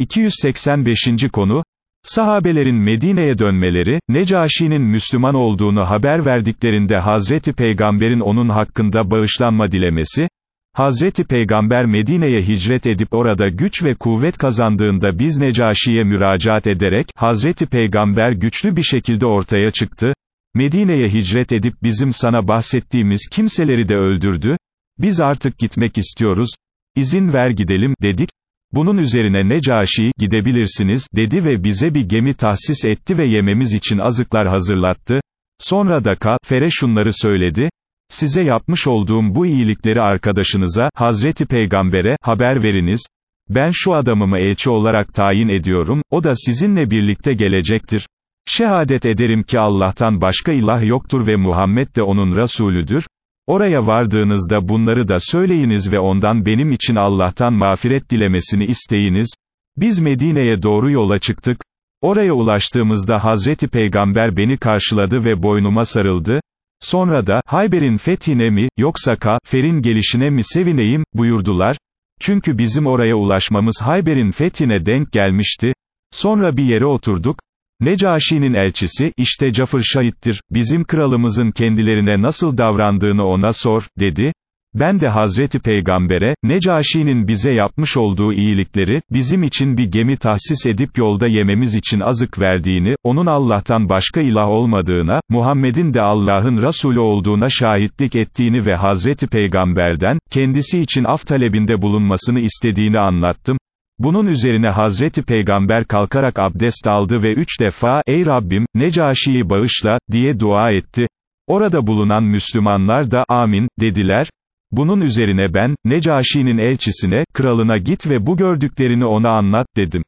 285. konu, Sahabelerin Medine'ye dönmeleri, Necaşi'nin Müslüman olduğunu haber verdiklerinde Hazreti Peygamber'in onun hakkında bağışlanma dilemesi, Hazreti Peygamber Medine'ye hicret edip orada güç ve kuvvet kazandığında biz Necaşi'ye müracaat ederek, Hazreti Peygamber güçlü bir şekilde ortaya çıktı, Medine'ye hicret edip bizim sana bahsettiğimiz kimseleri de öldürdü, biz artık gitmek istiyoruz, izin ver gidelim, dedik, bunun üzerine Necaşi, gidebilirsiniz, dedi ve bize bir gemi tahsis etti ve yememiz için azıklar hazırlattı. Sonra da Ka-Fere şunları söyledi, size yapmış olduğum bu iyilikleri arkadaşınıza, Hazreti Peygamber'e, haber veriniz, ben şu adamımı elçi olarak tayin ediyorum, o da sizinle birlikte gelecektir. Şehadet ederim ki Allah'tan başka ilah yoktur ve Muhammed de onun Resulüdür, Oraya vardığınızda bunları da söyleyiniz ve ondan benim için Allah'tan mağfiret dilemesini isteyiniz. Biz Medine'ye doğru yola çıktık. Oraya ulaştığımızda Hazreti Peygamber beni karşıladı ve boynuma sarıldı. Sonra da, Hayber'in fethine mi, yoksa Ka-Fer'in gelişine mi sevineyim, buyurdular. Çünkü bizim oraya ulaşmamız Hayber'in fethine denk gelmişti. Sonra bir yere oturduk, Necaşi'nin elçisi, işte Cafır şahittir, bizim kralımızın kendilerine nasıl davrandığını ona sor, dedi. Ben de Hazreti Peygamber'e, Necaşi'nin bize yapmış olduğu iyilikleri, bizim için bir gemi tahsis edip yolda yememiz için azık verdiğini, onun Allah'tan başka ilah olmadığına, Muhammed'in de Allah'ın Resulü olduğuna şahitlik ettiğini ve Hazreti Peygamber'den, kendisi için af talebinde bulunmasını istediğini anlattım. Bunun üzerine Hazreti Peygamber kalkarak abdest aldı ve üç defa, ey Rabbim, Necaşi'yi bağışla, diye dua etti. Orada bulunan Müslümanlar da, amin, dediler. Bunun üzerine ben, Necaşi'nin elçisine, kralına git ve bu gördüklerini ona anlat, dedim.